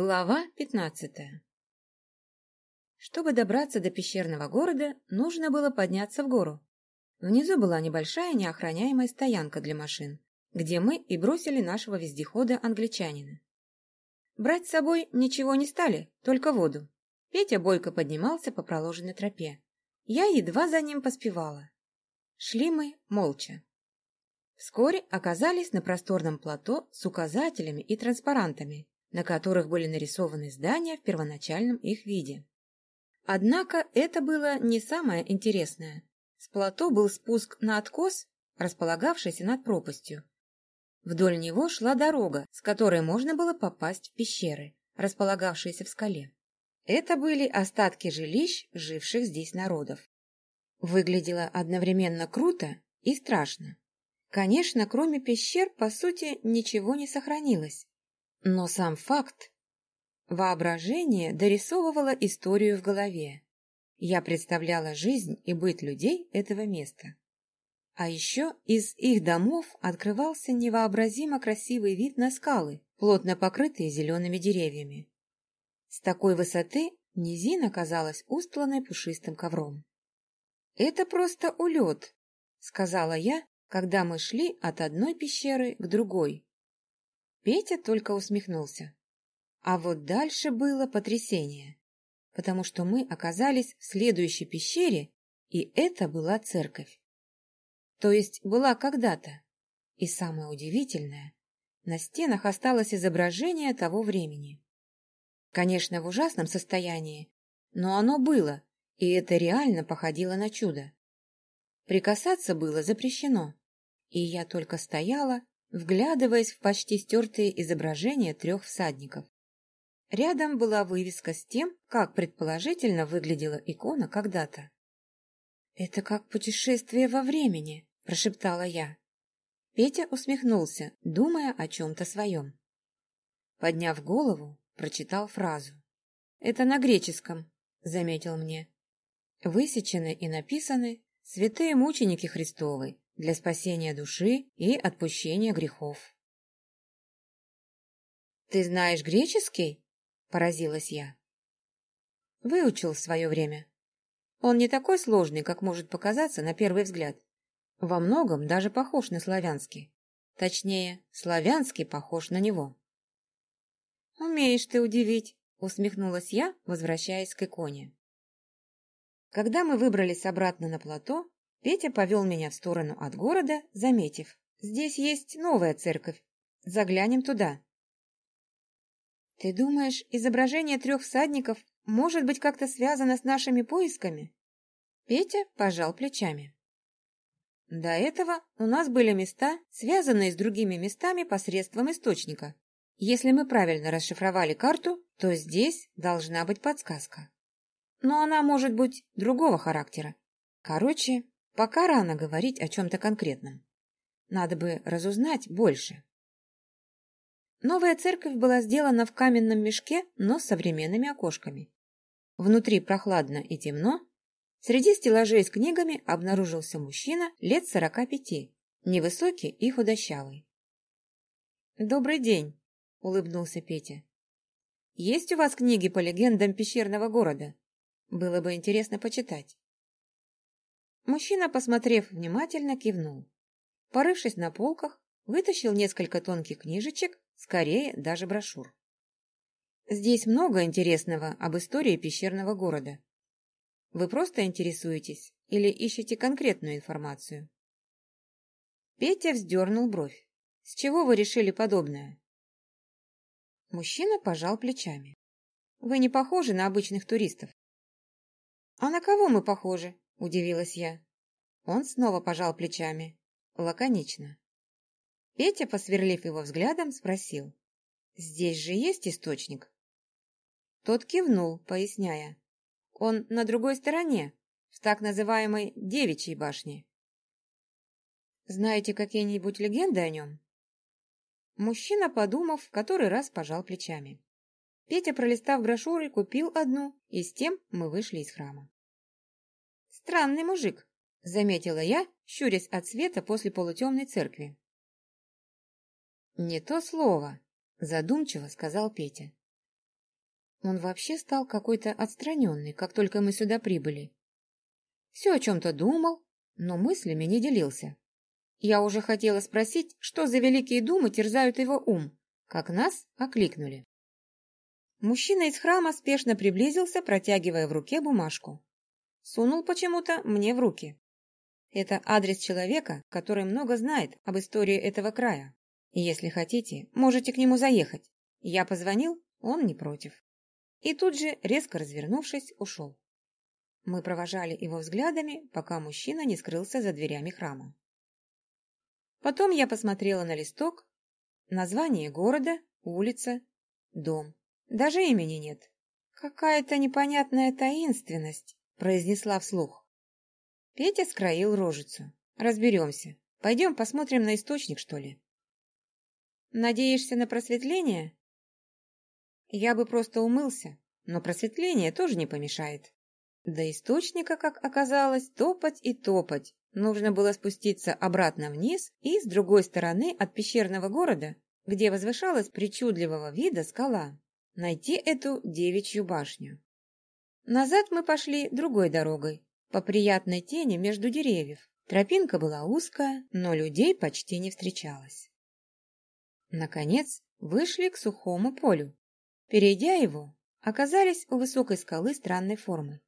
Глава пятнадцатая Чтобы добраться до пещерного города, нужно было подняться в гору. Внизу была небольшая неохраняемая стоянка для машин, где мы и бросили нашего вездехода англичанина. Брать с собой ничего не стали, только воду. Петя бойко поднимался по проложенной тропе. Я едва за ним поспевала. Шли мы молча. Вскоре оказались на просторном плато с указателями и транспарантами, на которых были нарисованы здания в первоначальном их виде. Однако это было не самое интересное. С плато был спуск на откос, располагавшийся над пропастью. Вдоль него шла дорога, с которой можно было попасть в пещеры, располагавшиеся в скале. Это были остатки жилищ, живших здесь народов. Выглядело одновременно круто и страшно. Конечно, кроме пещер, по сути, ничего не сохранилось. Но сам факт... Воображение дорисовывало историю в голове. Я представляла жизнь и быт людей этого места. А еще из их домов открывался невообразимо красивый вид на скалы, плотно покрытые зелеными деревьями. С такой высоты низина казалась устланной пушистым ковром. «Это просто улет», — сказала я, когда мы шли от одной пещеры к другой. Петя только усмехнулся. А вот дальше было потрясение, потому что мы оказались в следующей пещере, и это была церковь. То есть была когда-то. И самое удивительное, на стенах осталось изображение того времени. Конечно, в ужасном состоянии, но оно было, и это реально походило на чудо. Прикасаться было запрещено, и я только стояла вглядываясь в почти стертые изображения трех всадников. Рядом была вывеска с тем, как предположительно выглядела икона когда-то. «Это как путешествие во времени», – прошептала я. Петя усмехнулся, думая о чем-то своем. Подняв голову, прочитал фразу. «Это на греческом», – заметил мне. Высечены и написаны святые мученики Христовы, для спасения души и отпущения грехов. «Ты знаешь греческий?» – поразилась я. Выучил в свое время. Он не такой сложный, как может показаться на первый взгляд. Во многом даже похож на славянский. Точнее, славянский похож на него. «Умеешь ты удивить», — усмехнулась я, возвращаясь к иконе. Когда мы выбрались обратно на плато, Петя повел меня в сторону от города, заметив. Здесь есть новая церковь. Заглянем туда. Ты думаешь, изображение трех всадников может быть как-то связано с нашими поисками? Петя пожал плечами. До этого у нас были места, связанные с другими местами посредством источника. Если мы правильно расшифровали карту, то здесь должна быть подсказка. Но она может быть другого характера. Короче, Пока рано говорить о чем-то конкретном. Надо бы разузнать больше. Новая церковь была сделана в каменном мешке, но с современными окошками. Внутри прохладно и темно. Среди стеллажей с книгами обнаружился мужчина лет сорока пяти, невысокий и худощавый. «Добрый день», — улыбнулся Петя. «Есть у вас книги по легендам пещерного города? Было бы интересно почитать». Мужчина, посмотрев внимательно, кивнул. Порывшись на полках, вытащил несколько тонких книжечек, скорее даже брошюр. Здесь много интересного об истории пещерного города. Вы просто интересуетесь или ищете конкретную информацию? Петя вздернул бровь. С чего вы решили подобное? Мужчина пожал плечами. Вы не похожи на обычных туристов. А на кого мы похожи? — удивилась я. Он снова пожал плечами. Лаконично. Петя, посверлив его взглядом, спросил. «Здесь же есть источник?» Тот кивнул, поясняя. «Он на другой стороне, в так называемой девичьей башне». «Знаете какие-нибудь легенды о нем?» Мужчина, подумав, в который раз пожал плечами. Петя, пролистав брошюры, купил одну, и с тем мы вышли из храма. Странный мужик, заметила я, щурясь от света после полутемной церкви. Не то слово, задумчиво сказал Петя. Он вообще стал какой-то отстраненный, как только мы сюда прибыли. Все о чем-то думал, но мыслями не делился. Я уже хотела спросить, что за великие думы терзают его ум, как нас окликнули. Мужчина из храма спешно приблизился, протягивая в руке бумажку. Сунул почему-то мне в руки. Это адрес человека, который много знает об истории этого края. Если хотите, можете к нему заехать. Я позвонил, он не против. И тут же, резко развернувшись, ушел. Мы провожали его взглядами, пока мужчина не скрылся за дверями храма. Потом я посмотрела на листок, название города, улица, дом. Даже имени нет. Какая-то непонятная таинственность, произнесла вслух. Петя скроил рожицу. Разберемся. Пойдем посмотрим на источник, что ли. Надеешься на просветление? Я бы просто умылся, но просветление тоже не помешает. До источника, как оказалось, топать и топать. Нужно было спуститься обратно вниз и с другой стороны от пещерного города, где возвышалась причудливого вида скала, найти эту девичью башню. Назад мы пошли другой дорогой, по приятной тени между деревьев. Тропинка была узкая, но людей почти не встречалось. Наконец, вышли к сухому полю. Перейдя его, оказались у высокой скалы странной формы.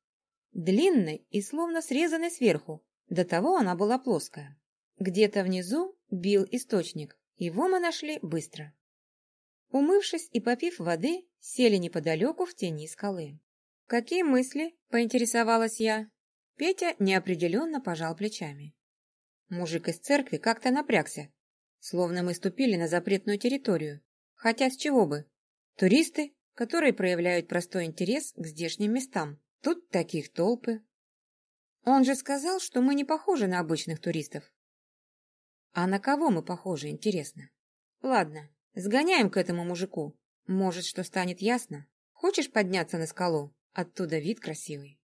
Длинной и словно срезанной сверху, до того она была плоская. Где-то внизу бил источник, его мы нашли быстро. Умывшись и попив воды, сели неподалеку в тени скалы. «Какие мысли?» – поинтересовалась я. Петя неопределенно пожал плечами. Мужик из церкви как-то напрягся, словно мы ступили на запретную территорию. Хотя с чего бы? Туристы, которые проявляют простой интерес к здешним местам. Тут таких толпы. Он же сказал, что мы не похожи на обычных туристов. А на кого мы похожи, интересно? Ладно, сгоняем к этому мужику. Может, что станет ясно. Хочешь подняться на скалу? Оттуда вид красивый.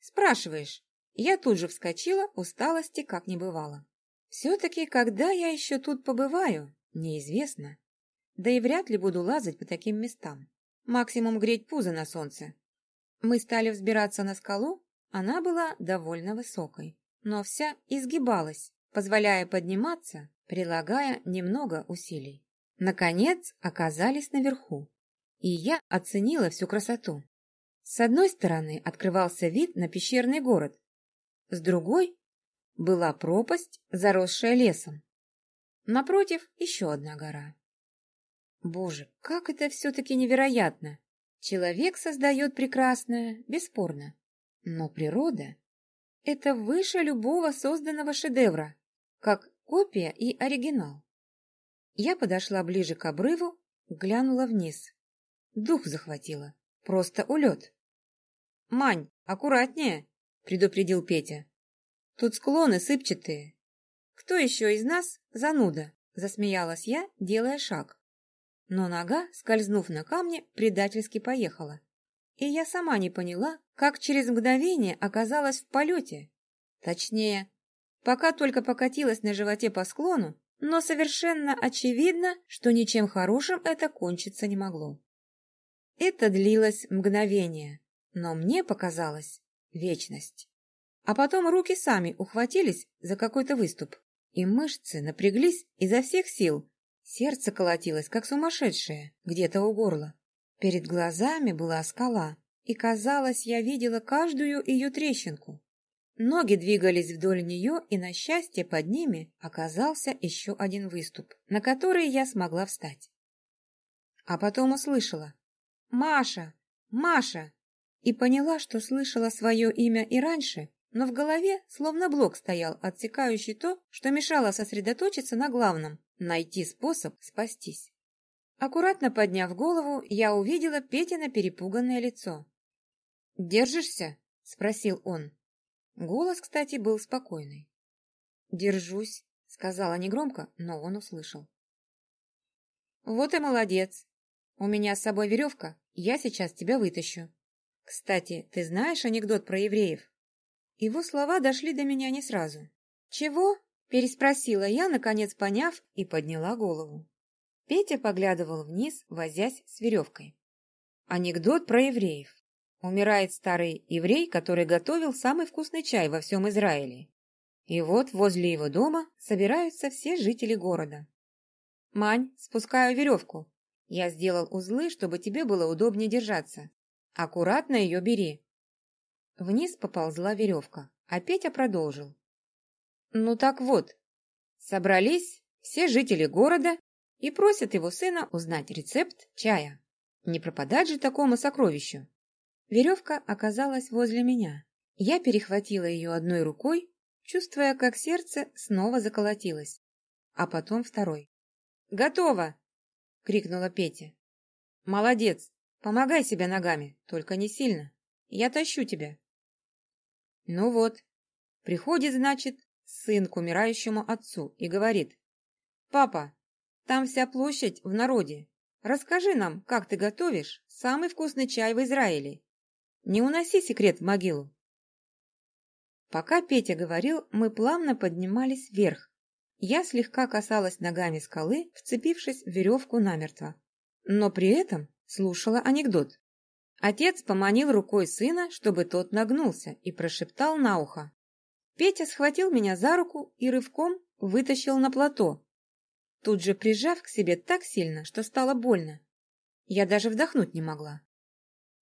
Спрашиваешь. Я тут же вскочила, усталости как не бывало. Все-таки, когда я еще тут побываю, неизвестно. Да и вряд ли буду лазать по таким местам. Максимум греть пузо на солнце. Мы стали взбираться на скалу, она была довольно высокой, но вся изгибалась, позволяя подниматься, прилагая немного усилий. Наконец оказались наверху, и я оценила всю красоту. С одной стороны открывался вид на пещерный город, с другой была пропасть, заросшая лесом. Напротив еще одна гора. Боже, как это все-таки невероятно! Человек создает прекрасное, бесспорно. Но природа — это выше любого созданного шедевра, как копия и оригинал. Я подошла ближе к обрыву, глянула вниз. Дух захватила. Просто улет. «Мань, аккуратнее!» — предупредил Петя. «Тут склоны сыпчатые». «Кто еще из нас зануда?» — засмеялась я, делая шаг. Но нога, скользнув на камне, предательски поехала и я сама не поняла, как через мгновение оказалась в полете. Точнее, пока только покатилась на животе по склону, но совершенно очевидно, что ничем хорошим это кончиться не могло. Это длилось мгновение, но мне показалось вечность. А потом руки сами ухватились за какой-то выступ, и мышцы напряглись изо всех сил. Сердце колотилось, как сумасшедшее, где-то у горла. Перед глазами была скала, и, казалось, я видела каждую ее трещинку. Ноги двигались вдоль нее, и, на счастье, под ними оказался еще один выступ, на который я смогла встать. А потом услышала «Маша! Маша!» И поняла, что слышала свое имя и раньше, но в голове словно блок стоял, отсекающий то, что мешало сосредоточиться на главном – найти способ спастись. Аккуратно подняв голову, я увидела Петина перепуганное лицо. «Держишься?» — спросил он. Голос, кстати, был спокойный. «Держусь», — сказала негромко, но он услышал. «Вот и молодец. У меня с собой веревка, я сейчас тебя вытащу. Кстати, ты знаешь анекдот про евреев?» Его слова дошли до меня не сразу. «Чего?» — переспросила я, наконец поняв, и подняла голову. Петя поглядывал вниз, возясь с веревкой. Анекдот про евреев. Умирает старый еврей, который готовил самый вкусный чай во всем Израиле. И вот возле его дома собираются все жители города. «Мань, спускаю веревку. Я сделал узлы, чтобы тебе было удобнее держаться. Аккуратно ее бери». Вниз поползла веревка, а Петя продолжил. «Ну так вот, собрались все жители города и просят его сына узнать рецепт чая. Не пропадать же такому сокровищу. Веревка оказалась возле меня. Я перехватила ее одной рукой, чувствуя, как сердце снова заколотилось, а потом второй. «Готово!» — крикнула Петя. «Молодец! Помогай себе ногами, только не сильно. Я тащу тебя». Ну вот, приходит, значит, сын к умирающему отцу и говорит. «Папа, там вся площадь в народе. Расскажи нам, как ты готовишь самый вкусный чай в Израиле. Не уноси секрет в могилу. Пока Петя говорил, мы плавно поднимались вверх. Я слегка касалась ногами скалы, вцепившись в веревку намертво. Но при этом слушала анекдот. Отец поманил рукой сына, чтобы тот нагнулся, и прошептал на ухо. Петя схватил меня за руку и рывком вытащил на плато, тут же прижав к себе так сильно, что стало больно. Я даже вдохнуть не могла.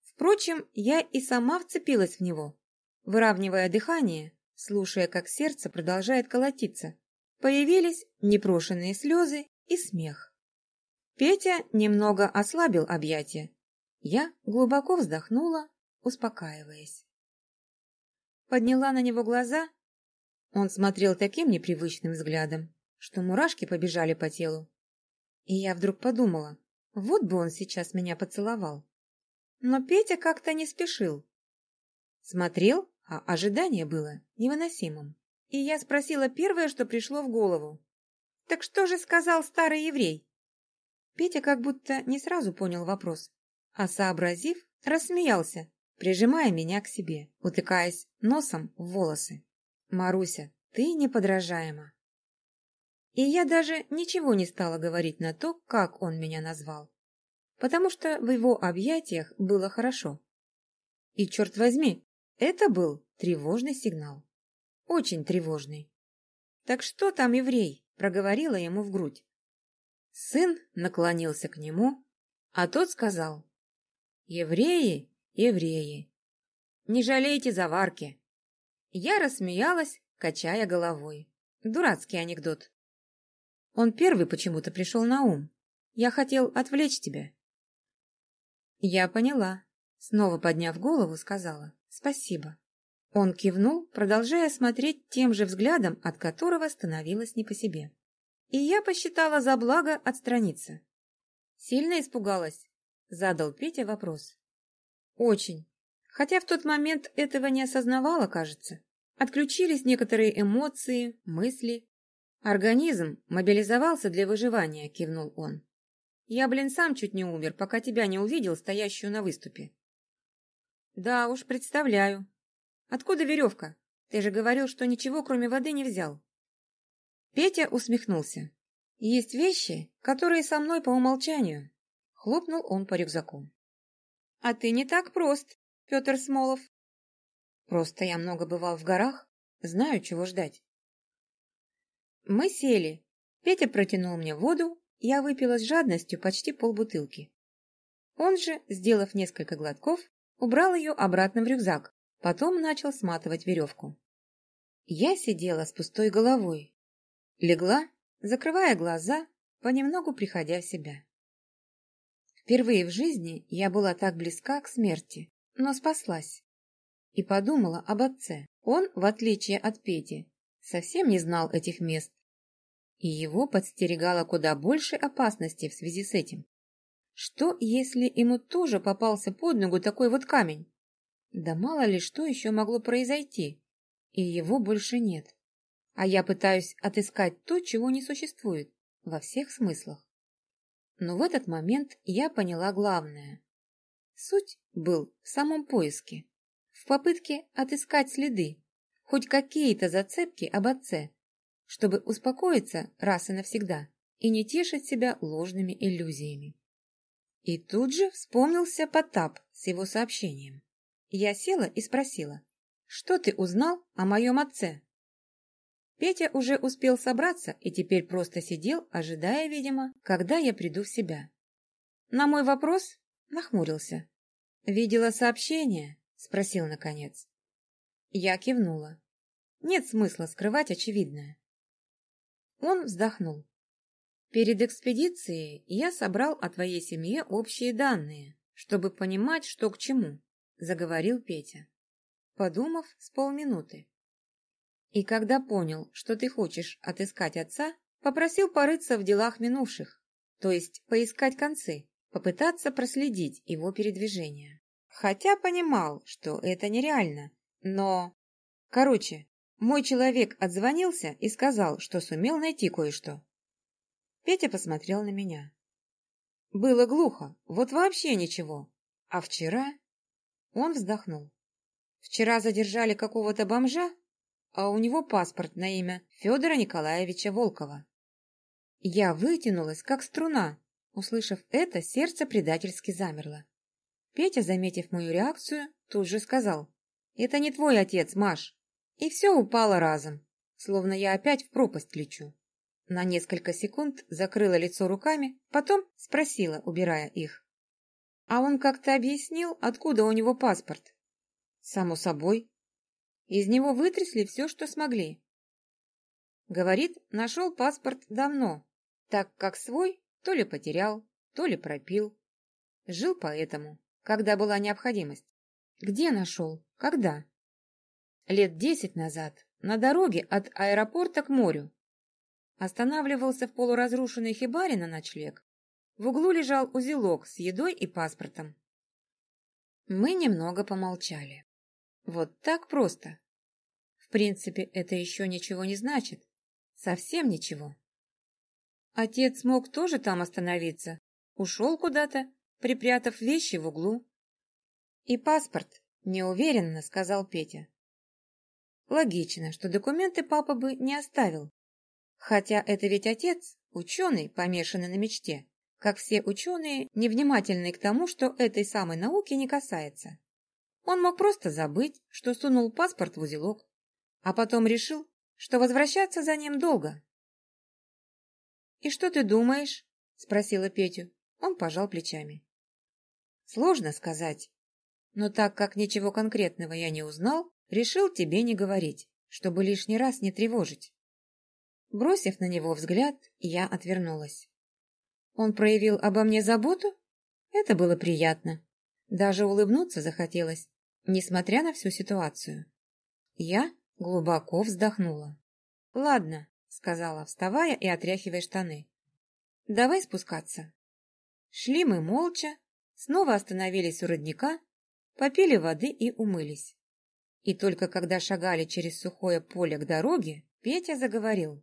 Впрочем, я и сама вцепилась в него, выравнивая дыхание, слушая, как сердце продолжает колотиться. Появились непрошенные слезы и смех. Петя немного ослабил объятия. Я глубоко вздохнула, успокаиваясь. Подняла на него глаза. Он смотрел таким непривычным взглядом, что мурашки побежали по телу. И я вдруг подумала, вот бы он сейчас меня поцеловал. Но Петя как-то не спешил. Смотрел, а ожидание было невыносимым. И я спросила первое, что пришло в голову. «Так что же сказал старый еврей?» Петя как будто не сразу понял вопрос, а сообразив, рассмеялся, прижимая меня к себе, утыкаясь носом в волосы. «Маруся, ты неподражаема!» И я даже ничего не стала говорить на то, как он меня назвал потому что в его объятиях было хорошо. И, черт возьми, это был тревожный сигнал. Очень тревожный. «Так что там еврей?» — проговорила ему в грудь. Сын наклонился к нему, а тот сказал, «Евреи, евреи, не жалейте заварки». Я рассмеялась, качая головой. Дурацкий анекдот. Он первый почему-то пришел на ум. Я хотел отвлечь тебя. Я поняла. Снова подняв голову, сказала «Спасибо». Он кивнул, продолжая смотреть тем же взглядом, от которого становилось не по себе. И я посчитала за благо отстраниться. «Сильно испугалась?» — задал Петя вопрос. «Очень. Хотя в тот момент этого не осознавала, кажется. Отключились некоторые эмоции, мысли. Организм мобилизовался для выживания», — кивнул он. Я, блин, сам чуть не умер, пока тебя не увидел, стоящую на выступе. Да уж, представляю. Откуда веревка? Ты же говорил, что ничего, кроме воды, не взял. Петя усмехнулся. Есть вещи, которые со мной по умолчанию. Хлопнул он по рюкзаку. А ты не так прост, Петр Смолов. Просто я много бывал в горах, знаю, чего ждать. Мы сели. Петя протянул мне воду, я выпила с жадностью почти полбутылки. Он же, сделав несколько глотков, убрал ее обратно в рюкзак, потом начал сматывать веревку. Я сидела с пустой головой, легла, закрывая глаза, понемногу приходя в себя. Впервые в жизни я была так близка к смерти, но спаслась. И подумала об отце. Он, в отличие от Пети, совсем не знал этих мест и его подстерегало куда больше опасности в связи с этим. Что, если ему тоже попался под ногу такой вот камень? Да мало ли что еще могло произойти, и его больше нет. А я пытаюсь отыскать то, чего не существует, во всех смыслах. Но в этот момент я поняла главное. Суть был в самом поиске, в попытке отыскать следы, хоть какие-то зацепки об отце, чтобы успокоиться раз и навсегда и не тешить себя ложными иллюзиями. И тут же вспомнился Потап с его сообщением. Я села и спросила, что ты узнал о моем отце? Петя уже успел собраться и теперь просто сидел, ожидая, видимо, когда я приду в себя. На мой вопрос нахмурился. «Видела сообщение?» — спросил наконец. Я кивнула. Нет смысла скрывать очевидное. Он вздохнул. Перед экспедицией я собрал о твоей семье общие данные, чтобы понимать, что к чему, заговорил Петя, подумав с полминуты. И когда понял, что ты хочешь отыскать отца, попросил порыться в делах минувших, то есть поискать концы, попытаться проследить его передвижение. Хотя понимал, что это нереально, но... Короче, мой человек отзвонился и сказал, что сумел найти кое-что. Петя посмотрел на меня. Было глухо, вот вообще ничего. А вчера... Он вздохнул. Вчера задержали какого-то бомжа, а у него паспорт на имя Федора Николаевича Волкова. Я вытянулась, как струна. Услышав это, сердце предательски замерло. Петя, заметив мою реакцию, тут же сказал, «Это не твой отец, Маш». И все упало разом, словно я опять в пропасть лечу. На несколько секунд закрыла лицо руками, потом спросила, убирая их. А он как-то объяснил, откуда у него паспорт. Само собой, из него вытрясли все, что смогли. Говорит, нашел паспорт давно, так как свой то ли потерял, то ли пропил. Жил поэтому, когда была необходимость. Где нашел? Когда? Лет десять назад, на дороге от аэропорта к морю. Останавливался в полуразрушенной хибаре на ночлег. В углу лежал узелок с едой и паспортом. Мы немного помолчали. Вот так просто. В принципе, это еще ничего не значит. Совсем ничего. Отец мог тоже там остановиться. Ушел куда-то, припрятав вещи в углу. И паспорт, неуверенно сказал Петя. Логично, что документы папа бы не оставил. Хотя это ведь отец, ученый, помешанный на мечте. Как все ученые, невнимательный к тому, что этой самой науки не касается. Он мог просто забыть, что сунул паспорт в узелок, а потом решил, что возвращаться за ним долго. «И что ты думаешь?» — спросила Петю. Он пожал плечами. «Сложно сказать, но так как ничего конкретного я не узнал, решил тебе не говорить, чтобы лишний раз не тревожить». Бросив на него взгляд, я отвернулась. Он проявил обо мне заботу? Это было приятно. Даже улыбнуться захотелось, несмотря на всю ситуацию. Я глубоко вздохнула. «Ладно», — сказала, вставая и отряхивая штаны. «Давай спускаться». Шли мы молча, снова остановились у родника, попили воды и умылись. И только когда шагали через сухое поле к дороге, Петя заговорил.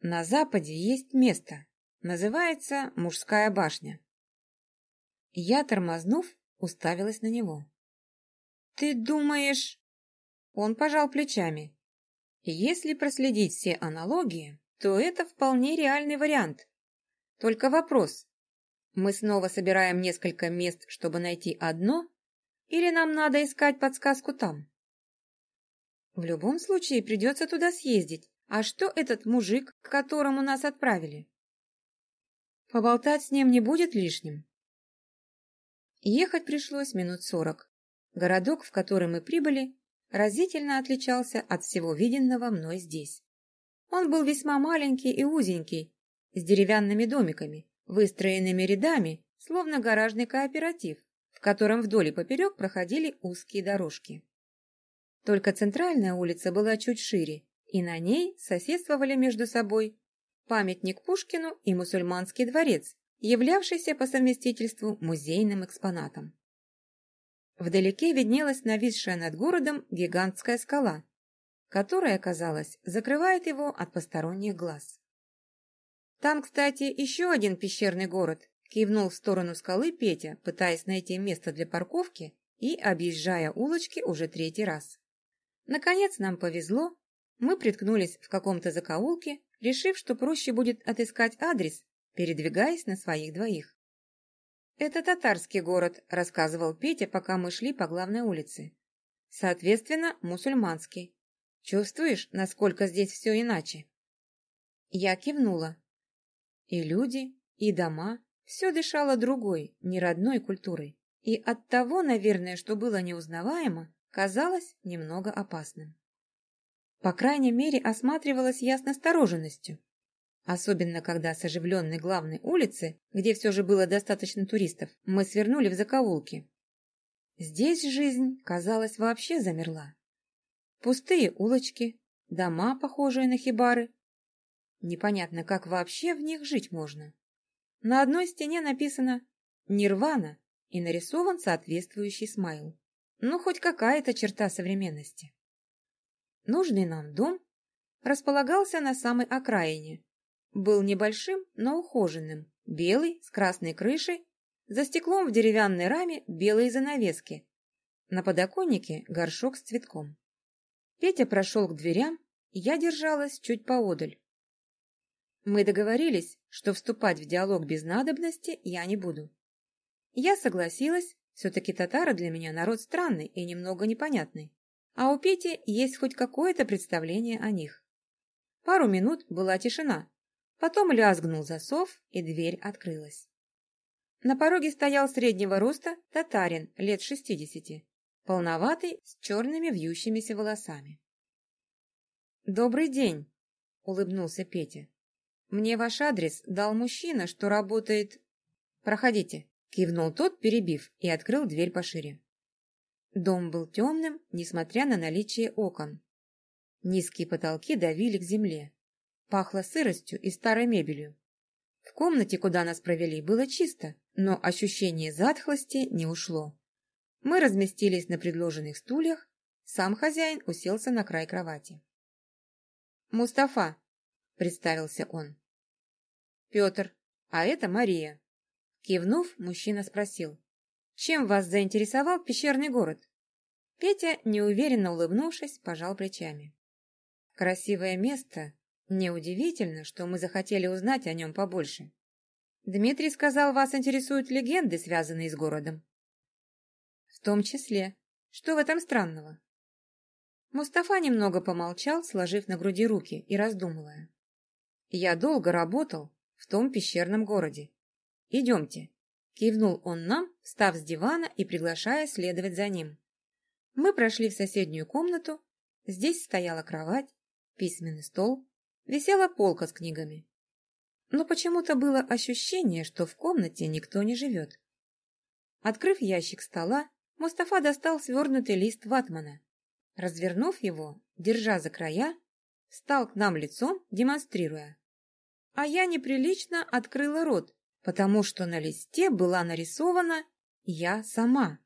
«На западе есть место. Называется Мужская башня». Я, тормознув, уставилась на него. «Ты думаешь...» Он пожал плечами. «Если проследить все аналогии, то это вполне реальный вариант. Только вопрос. Мы снова собираем несколько мест, чтобы найти одно, или нам надо искать подсказку там?» В любом случае придется туда съездить. А что этот мужик, к которому нас отправили? Поболтать с ним не будет лишним. Ехать пришлось минут сорок. Городок, в который мы прибыли, разительно отличался от всего виденного мной здесь. Он был весьма маленький и узенький, с деревянными домиками, выстроенными рядами, словно гаражный кооператив, в котором вдоль и поперек проходили узкие дорожки. Только центральная улица была чуть шире, и на ней соседствовали между собой памятник Пушкину и мусульманский дворец, являвшийся по совместительству музейным экспонатом. Вдалеке виднелась нависшая над городом гигантская скала, которая, казалось, закрывает его от посторонних глаз. «Там, кстати, еще один пещерный город», — кивнул в сторону скалы Петя, пытаясь найти место для парковки и объезжая улочки уже третий раз. Наконец нам повезло, мы приткнулись в каком-то закоулке, решив, что проще будет отыскать адрес, передвигаясь на своих двоих. «Это татарский город», — рассказывал Петя, пока мы шли по главной улице. «Соответственно, мусульманский. Чувствуешь, насколько здесь все иначе?» Я кивнула. И люди, и дома, все дышало другой, неродной культурой. И от того, наверное, что было неузнаваемо, казалось немного опасным. По крайней мере, осматривалась я с настороженностью. Особенно, когда с оживленной главной улицы, где все же было достаточно туристов, мы свернули в закоулки. Здесь жизнь, казалось, вообще замерла. Пустые улочки, дома, похожие на хибары. Непонятно, как вообще в них жить можно. На одной стене написано «Нирвана» и нарисован соответствующий смайл. Ну, хоть какая-то черта современности. Нужный нам дом располагался на самой окраине. Был небольшим, но ухоженным, белый, с красной крышей, за стеклом в деревянной раме белые занавески. На подоконнике горшок с цветком. Петя прошел к дверям, я держалась чуть поодаль. Мы договорились, что вступать в диалог без надобности я не буду. Я согласилась, все-таки татары для меня народ странный и немного непонятный, а у Пети есть хоть какое-то представление о них. Пару минут была тишина, потом лязгнул засов, и дверь открылась. На пороге стоял среднего роста татарин лет шестидесяти, полноватый, с черными вьющимися волосами. «Добрый день!» — улыбнулся Петя. «Мне ваш адрес дал мужчина, что работает...» «Проходите», — кивнул тот, перебив, и открыл дверь пошире. Дом был темным, несмотря на наличие окон. Низкие потолки давили к земле. Пахло сыростью и старой мебелью. В комнате, куда нас провели, было чисто, но ощущение затхлости не ушло. Мы разместились на предложенных стульях, сам хозяин уселся на край кровати. «Мустафа», — представился он. «Петр, а это Мария». Кивнув, мужчина спросил, «Чем вас заинтересовал пещерный город?» Петя, неуверенно улыбнувшись, пожал плечами. «Красивое место. Неудивительно, что мы захотели узнать о нем побольше. Дмитрий сказал, вас интересуют легенды, связанные с городом». «В том числе. Что в этом странного?» Мустафа немного помолчал, сложив на груди руки и раздумывая. «Я долго работал в том пещерном городе. Идемте». Кивнул он нам, встав с дивана и приглашая следовать за ним. Мы прошли в соседнюю комнату. Здесь стояла кровать, письменный стол, висела полка с книгами. Но почему-то было ощущение, что в комнате никто не живет. Открыв ящик стола, Мустафа достал свернутый лист ватмана Развернув его, держа за края, стал к нам лицом, демонстрируя. А я неприлично открыла рот, потому что на листе была нарисована я сама.